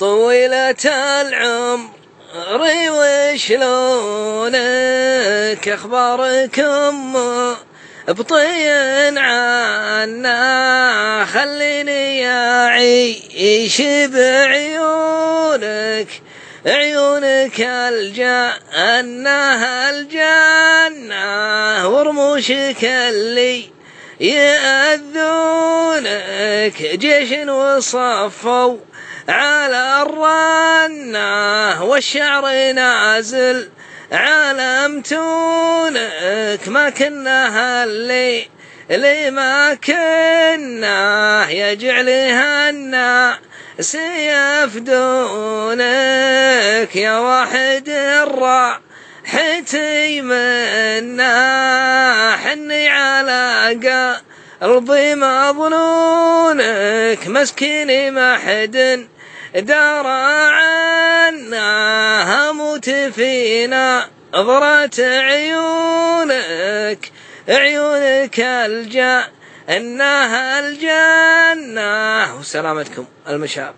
طويلة العمر وشلونك أخباركم؟ بطين عنا خليني أعيش بعيونك. عيونك الجنة الجنة ورموشك اللي يأذونك جيش وصفوا على الرنة والشعر نازل عالم تونك ما كنا اللي اللي ما كنا يجعلها الناس يفدونك يا واحد الراح حتي منا حني على قلبي مظنونك مسكيني ما حد دار عنا هموت فينا نظرة عيونك عيونك الجنة الجنة. وسلامتكم المشاب